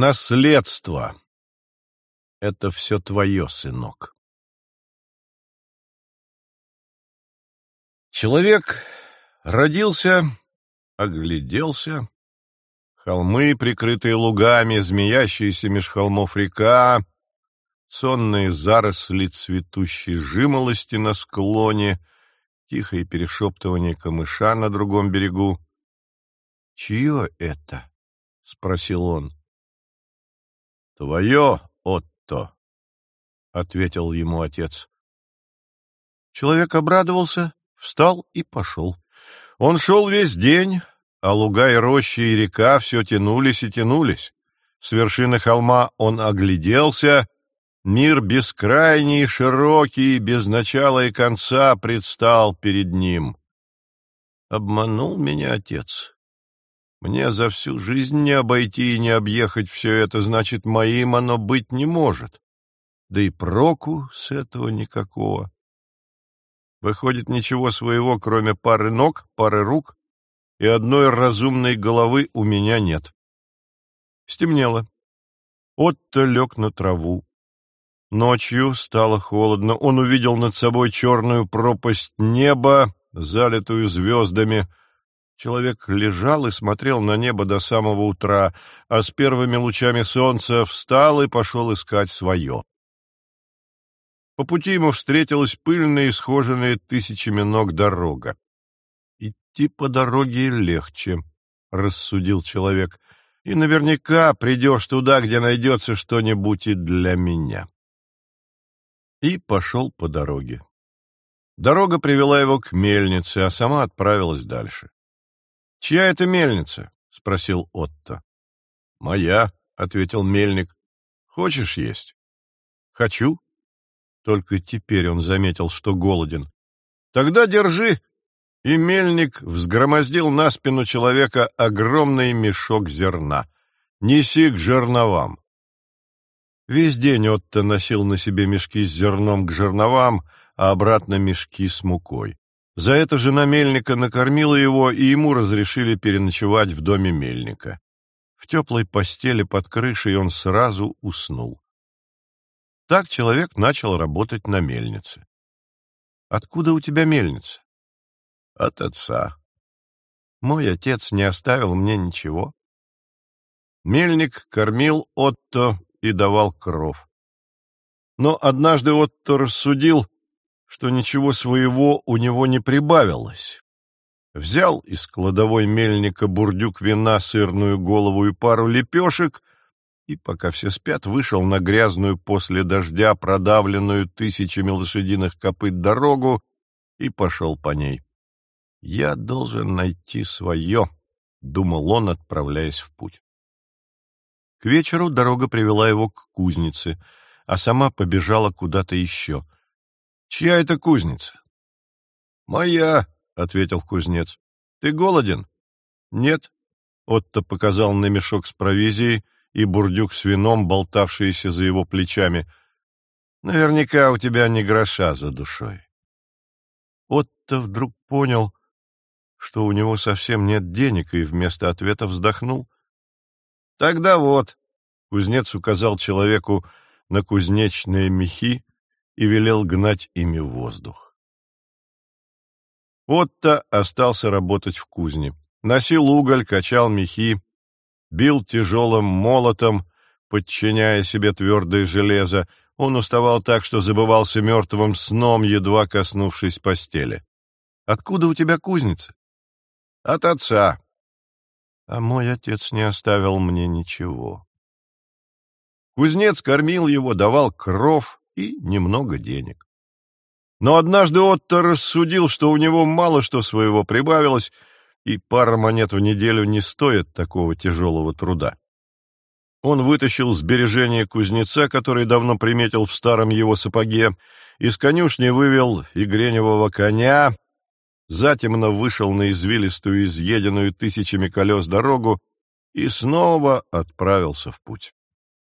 Наследство. Это все твое, сынок. Человек родился, огляделся. Холмы, прикрытые лугами, змеящиеся меж холмов река, сонные заросли цветущей жимолости на склоне, тихое перешептывание камыша на другом берегу. — Чье это? — спросил он. — Твое, Отто, — ответил ему отец. Человек обрадовался, встал и пошел. Он шел весь день, а луга и рощи и река все тянулись и тянулись. С вершины холма он огляделся — Мир бескрайний, широкий, без начала и конца предстал перед ним. Обманул меня отец. Мне за всю жизнь не обойти и не объехать все это, значит, моим оно быть не может. Да и проку с этого никакого. Выходит, ничего своего, кроме пары ног, пары рук и одной разумной головы у меня нет. Стемнело. Отто лег на траву. Ночью стало холодно. Он увидел над собой черную пропасть неба, залитую звездами. Человек лежал и смотрел на небо до самого утра, а с первыми лучами солнца встал и пошел искать свое. По пути ему встретилась пыльная и схоженная тысячами ног дорога. «Идти по дороге легче», — рассудил человек, — «и наверняка придешь туда, где найдется что-нибудь и для меня» и пошел по дороге. Дорога привела его к мельнице, а сама отправилась дальше. — Чья это мельница? — спросил Отто. — Моя, — ответил мельник. — Хочешь есть? — Хочу. Только теперь он заметил, что голоден. — Тогда держи. И мельник взгромоздил на спину человека огромный мешок зерна. Неси к жерновам. Весь день Отто носил на себе мешки с зерном к жерновам, а обратно мешки с мукой. За это жена мельника накормила его, и ему разрешили переночевать в доме мельника. В теплой постели под крышей он сразу уснул. Так человек начал работать на мельнице. «Откуда у тебя мельница?» «От отца». «Мой отец не оставил мне ничего». Мельник кормил Отто и давал кров. Но однажды Отто рассудил, что ничего своего у него не прибавилось. Взял из кладовой мельника бурдюк вина, сырную голову и пару лепешек, и, пока все спят, вышел на грязную после дождя, продавленную тысячами лошадиных копыт дорогу, и пошел по ней. «Я должен найти свое», — думал он, отправляясь в путь. К вечеру дорога привела его к кузнице, а сама побежала куда-то еще. — Чья это кузница? — Моя, — ответил кузнец. — Ты голоден? — Нет. Отто показал на мешок с провизией и бурдюк с вином, болтавшиеся за его плечами. — Наверняка у тебя не гроша за душой. Отто вдруг понял, что у него совсем нет денег, и вместо ответа вздохнул. Тогда вот. Кузнец указал человеку на кузнечные мехи и велел гнать ими воздух. Отто остался работать в кузне. Носил уголь, качал мехи, бил тяжелым молотом, подчиняя себе твердое железо. Он уставал так, что забывался мертвым сном, едва коснувшись постели. — Откуда у тебя кузница? — От отца а мой отец не оставил мне ничего. Кузнец кормил его, давал кров и немного денег. Но однажды Отто рассудил, что у него мало что своего прибавилось, и пара монет в неделю не стоит такого тяжелого труда. Он вытащил сбережение кузнеца, который давно приметил в старом его сапоге, из конюшни вывел игреневого коня, затемно вышел на извилистую, изъеденную тысячами колес дорогу и снова отправился в путь.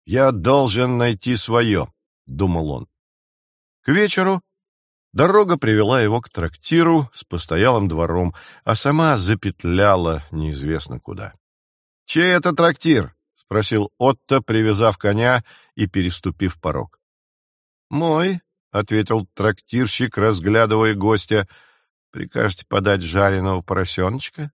«Я должен найти свое», — думал он. К вечеру дорога привела его к трактиру с постоялым двором, а сама запетляла неизвестно куда. «Чей это трактир?» — спросил Отто, привязав коня и переступив порог. «Мой», — ответил трактирщик, разглядывая гостя. «Прикажете подать жареного поросеночка?»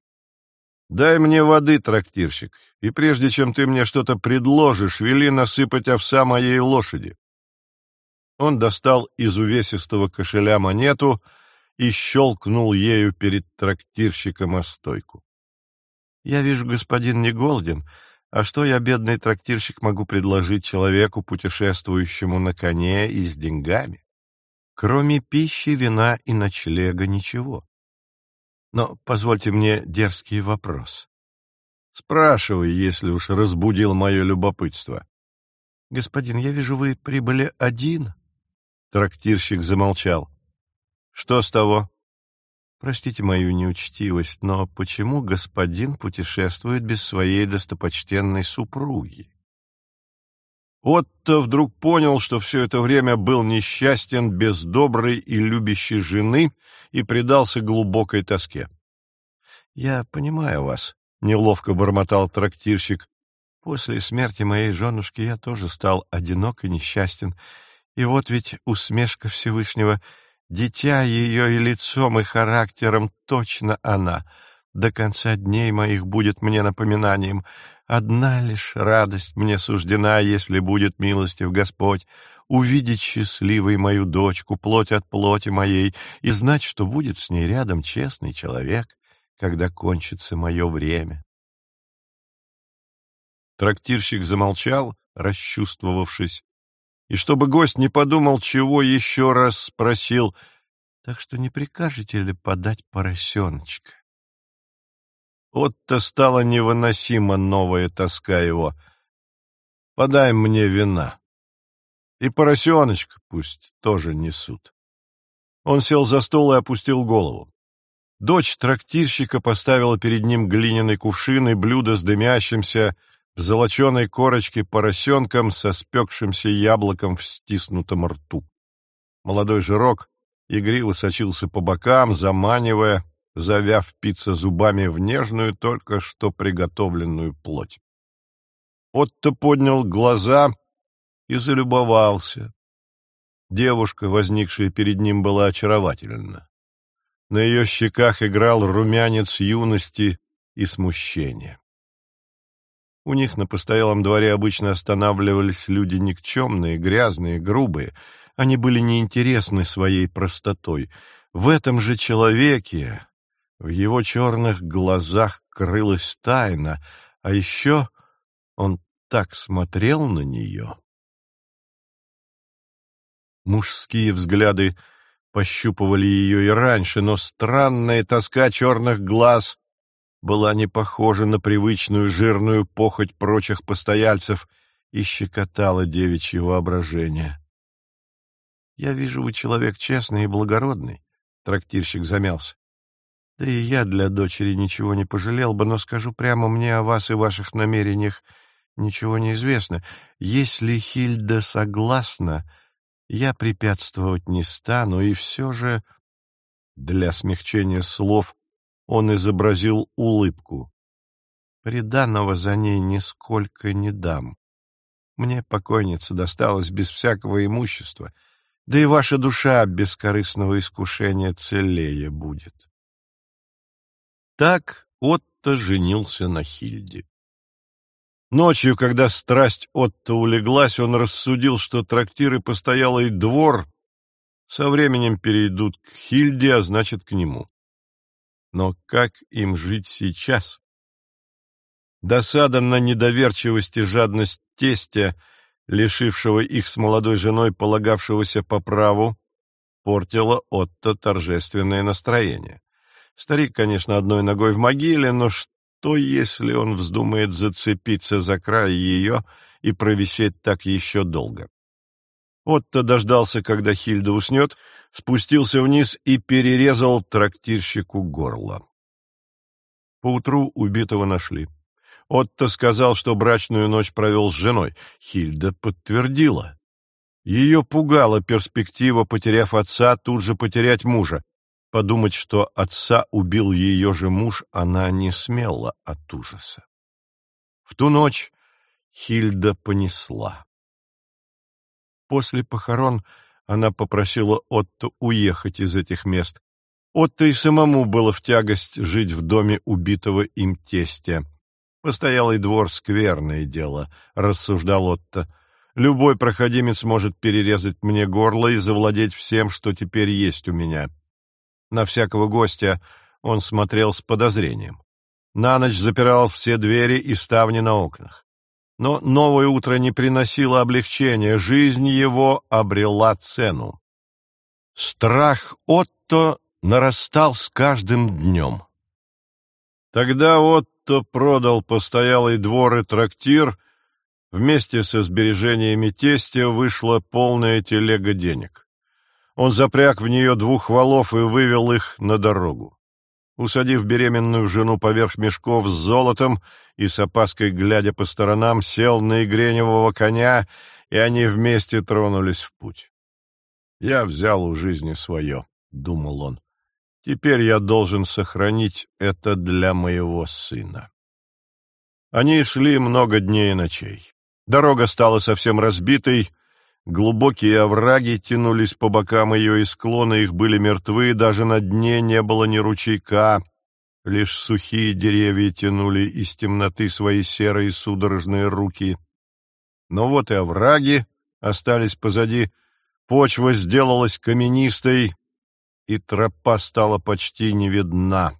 «Дай мне воды, трактирщик, и прежде чем ты мне что-то предложишь, вели насыпать овса моей лошади». Он достал из увесистого кошеля монету и щелкнул ею перед трактирщиком о стойку. «Я вижу, господин не голоден, а что я, бедный трактирщик, могу предложить человеку, путешествующему на коне и с деньгами? Кроме пищи, вина и ночлега ничего. Но позвольте мне дерзкий вопрос. Спрашивай, если уж разбудил мое любопытство. Господин, я вижу, вы прибыли один? Трактирщик замолчал. Что с того? Простите мою неучтивость, но почему господин путешествует без своей достопочтенной супруги? Отто вдруг понял, что все это время был несчастен без доброй и любящей жены и предался глубокой тоске. — Я понимаю вас, — неловко бормотал трактирщик. — После смерти моей женушки я тоже стал одинок и несчастен. И вот ведь усмешка Всевышнего — Дитя ее и лицом, и характером точно она. До конца дней моих будет мне напоминанием. Одна лишь радость мне суждена, если будет милостив Господь, увидеть счастливой мою дочку, плоть от плоти моей, и знать, что будет с ней рядом честный человек, когда кончится мое время. Трактирщик замолчал, расчувствовавшись, и чтобы гость не подумал, чего еще раз спросил, так что не прикажете ли подать поросеночка? Вот-то стала невыносима новая тоска его. Подай мне вина. И поросеночка пусть тоже несут. Он сел за стол и опустил голову. Дочь трактирщика поставила перед ним глиняный кувшин и блюдо с дымящимся, в золоченой корочке поросенком со спекшимся яблоком в стиснутом рту. Молодой жирок игриво сочился по бокам, заманивая, завяв пицца зубами в нежную, только что приготовленную плоть. Отто поднял глаза и залюбовался. Девушка, возникшая перед ним, была очаровательна. На ее щеках играл румянец юности и смущения. У них на постоялом дворе обычно останавливались люди никчемные, грязные, грубые. Они были неинтересны своей простотой. В этом же человеке, в его черных глазах крылась тайна, а еще он так смотрел на нее. Мужские взгляды пощупывали ее и раньше, но странная тоска черных глаз была не похожа на привычную жирную похоть прочих постояльцев и щекотала девичье воображение. «Я вижу, вы человек честный и благородный», — трактирщик замялся. «Да и я для дочери ничего не пожалел бы, но скажу прямо, мне о вас и ваших намерениях ничего не известно. Если Хильда согласна, я препятствовать не стану, и все же...» Для смягчения слов он изобразил улыбку. Приданного за ней нисколько не дам. Мне покойница досталась без всякого имущества, да и ваша душа без корыстного искушения целее будет. Так Отто женился на Хильде. Ночью, когда страсть Отто улеглась, он рассудил, что трактиры постоялый двор со временем перейдут к Хильде, а значит, к нему. Но как им жить сейчас? Досада на недоверчивость и жадность тестя, лишившего их с молодой женой полагавшегося по праву, портила Отто торжественное настроение. Старик, конечно, одной ногой в могиле, но что, если он вздумает зацепиться за край ее и провисеть так еще долго? Отто дождался, когда Хильда уснет, спустился вниз и перерезал трактирщику горло. Поутру убитого нашли. Отто сказал, что брачную ночь провел с женой. Хильда подтвердила. Ее пугала перспектива, потеряв отца, тут же потерять мужа. Подумать, что отца убил ее же муж, она не смела от ужаса. В ту ночь Хильда понесла. После похорон она попросила Отто уехать из этих мест. Отто и самому было в тягость жить в доме убитого им тестя. Постоялый двор — скверное дело, — рассуждал Отто. Любой проходимец может перерезать мне горло и завладеть всем, что теперь есть у меня. На всякого гостя он смотрел с подозрением. На ночь запирал все двери и ставни на окнах. Но новое утро не приносило облегчения, жизнь его обрела цену. Страх Отто нарастал с каждым днем. Тогда Отто продал постоялый двор и трактир, вместе со сбережениями тестя вышла полная телега денег. Он запряг в нее двух валов и вывел их на дорогу. Усадив беременную жену поверх мешков с золотом и с опаской глядя по сторонам, сел на игреневого коня, и они вместе тронулись в путь. «Я взял у жизни свое», — думал он. «Теперь я должен сохранить это для моего сына». Они шли много дней и ночей. Дорога стала совсем разбитой, Глубокие овраги тянулись по бокам ее, и склоны их были мертвы, даже на дне не было ни ручейка. Лишь сухие деревья тянули из темноты свои серые судорожные руки. Но вот и овраги остались позади, почва сделалась каменистой, и тропа стала почти не видна,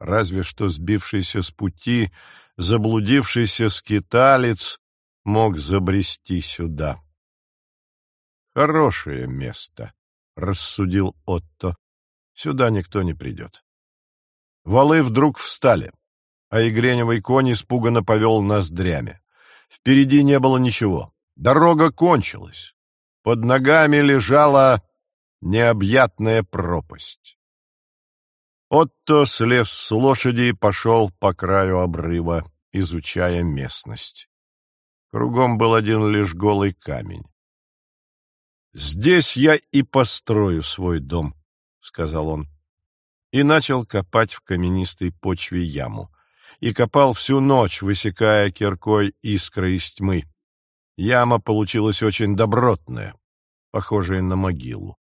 разве что сбившийся с пути, заблудившийся скиталец мог забрести сюда. Хорошее место, — рассудил Отто. Сюда никто не придет. Валы вдруг встали, а игреневый конь испуганно повел ноздрями. Впереди не было ничего. Дорога кончилась. Под ногами лежала необъятная пропасть. Отто слез с лошади и пошел по краю обрыва, изучая местность. Кругом был один лишь голый камень. «Здесь я и построю свой дом», — сказал он. И начал копать в каменистой почве яму. И копал всю ночь, высекая киркой искры из тьмы. Яма получилась очень добротная, похожая на могилу.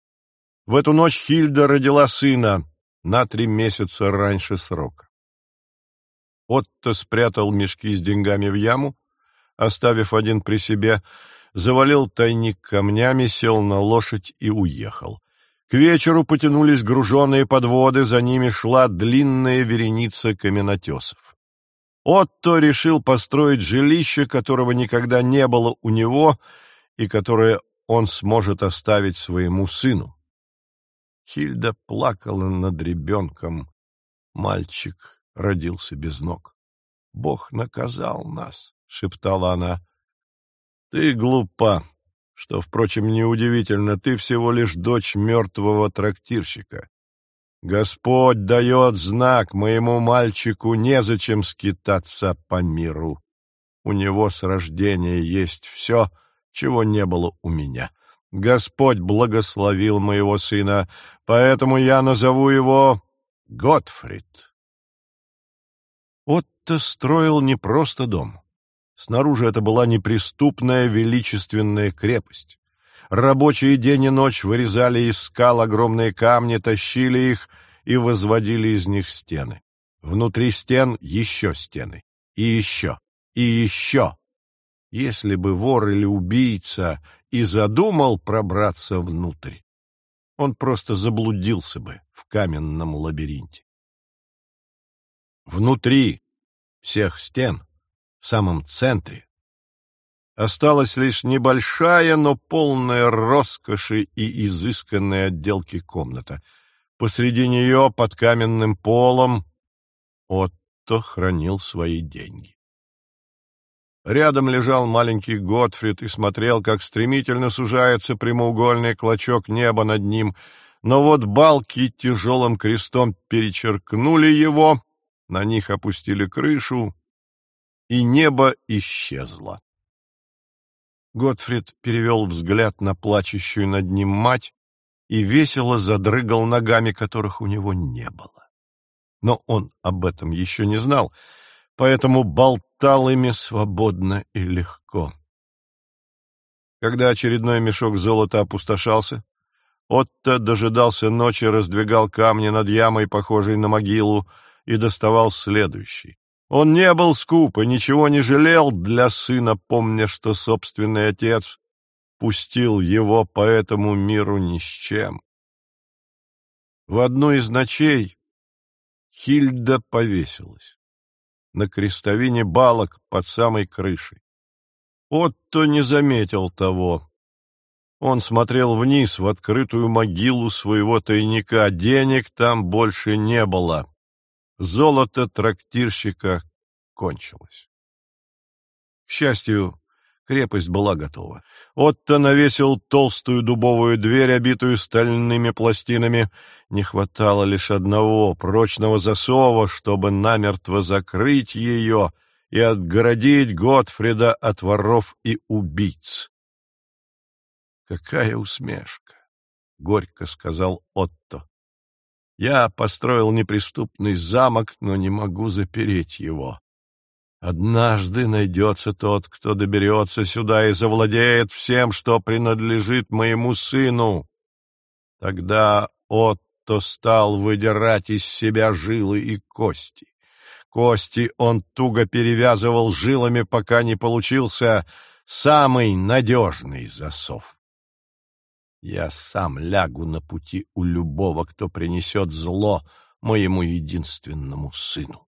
В эту ночь Хильда родила сына на три месяца раньше срока. Отто спрятал мешки с деньгами в яму, оставив один при себе, завалил тайник камнями, сел на лошадь и уехал. К вечеру потянулись груженные подводы, за ними шла длинная вереница каменотесов. Отто решил построить жилище, которого никогда не было у него и которое он сможет оставить своему сыну. Хильда плакала над ребенком. Мальчик родился без ног. «Бог наказал нас», — шептала она. Ты глупа, что, впрочем, неудивительно, ты всего лишь дочь мертвого трактирщика. Господь дает знак моему мальчику, незачем скитаться по миру. У него с рождения есть все, чего не было у меня. Господь благословил моего сына, поэтому я назову его Готфрид. Отто строил не просто дом. Снаружи это была неприступная величественная крепость. Рабочие день и ночь вырезали из скал огромные камни, тащили их и возводили из них стены. Внутри стен еще стены. И еще. И еще. Если бы вор или убийца и задумал пробраться внутрь, он просто заблудился бы в каменном лабиринте. Внутри всех стен в самом центре. Осталась лишь небольшая, но полная роскоши и изысканной отделки комната. Посреди нее, под каменным полом, Отто хранил свои деньги. Рядом лежал маленький Готфрид и смотрел, как стремительно сужается прямоугольный клочок неба над ним, но вот балки тяжелым крестом перечеркнули его, на них опустили крышу, и небо исчезло. Готфрид перевел взгляд на плачущую над ним мать и весело задрыгал ногами, которых у него не было. Но он об этом еще не знал, поэтому болтал ими свободно и легко. Когда очередной мешок золота опустошался, Отто дожидался ночи, раздвигал камни над ямой, похожей на могилу, и доставал следующий. Он не был скуп и ничего не жалел для сына, помня, что собственный отец пустил его по этому миру ни с чем. В одну из ночей Хильда повесилась на крестовине балок под самой крышей. Отто не заметил того. Он смотрел вниз в открытую могилу своего тайника. Денег там больше не было. Золото трактирщика кончилось. К счастью, крепость была готова. Отто навесил толстую дубовую дверь, обитую стальными пластинами. Не хватало лишь одного прочного засова, чтобы намертво закрыть ее и отгородить Готфрида от воров и убийц. «Какая усмешка!» — горько сказал Отто. «Я построил неприступный замок, но не могу запереть его. Однажды найдется тот, кто доберется сюда и завладеет всем, что принадлежит моему сыну. Тогда Отто стал выдирать из себя жилы и кости. Кости он туго перевязывал жилами, пока не получился самый надежный засов. Я сам лягу на пути у любого, кто принесет зло моему единственному сыну.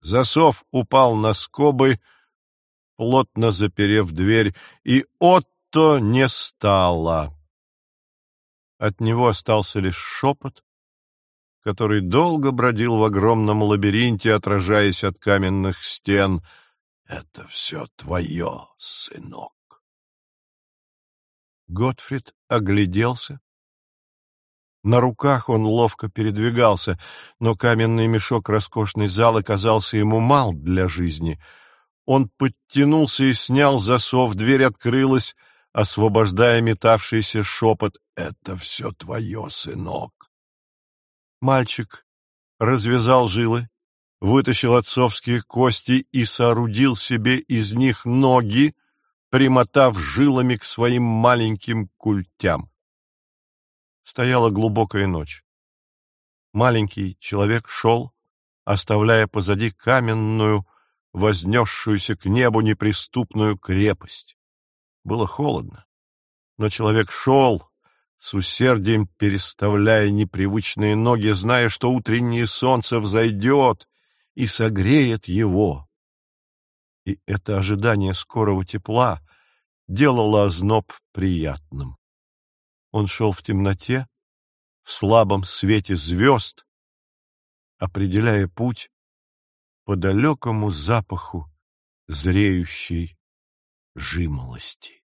Засов упал на скобы, плотно заперев дверь, и Отто не стало. От него остался лишь шепот, который долго бродил в огромном лабиринте, отражаясь от каменных стен. «Это все твое, сынок!» Готфрид огляделся. На руках он ловко передвигался, но каменный мешок роскошной залы казался ему мал для жизни. Он подтянулся и снял засов, дверь открылась, освобождая метавшийся шепот «Это все твое, сынок!» Мальчик развязал жилы, вытащил отцовские кости и соорудил себе из них ноги, примотав жилами к своим маленьким культям. Стояла глубокая ночь. Маленький человек шел, оставляя позади каменную, вознесшуюся к небу неприступную крепость. Было холодно, но человек шел, с усердием переставляя непривычные ноги, зная, что утреннее солнце взойдет и согреет его. И это ожидание скорого тепла делало озноб приятным. Он шел в темноте, в слабом свете звезд, определяя путь по далекому запаху зреющей жимолости.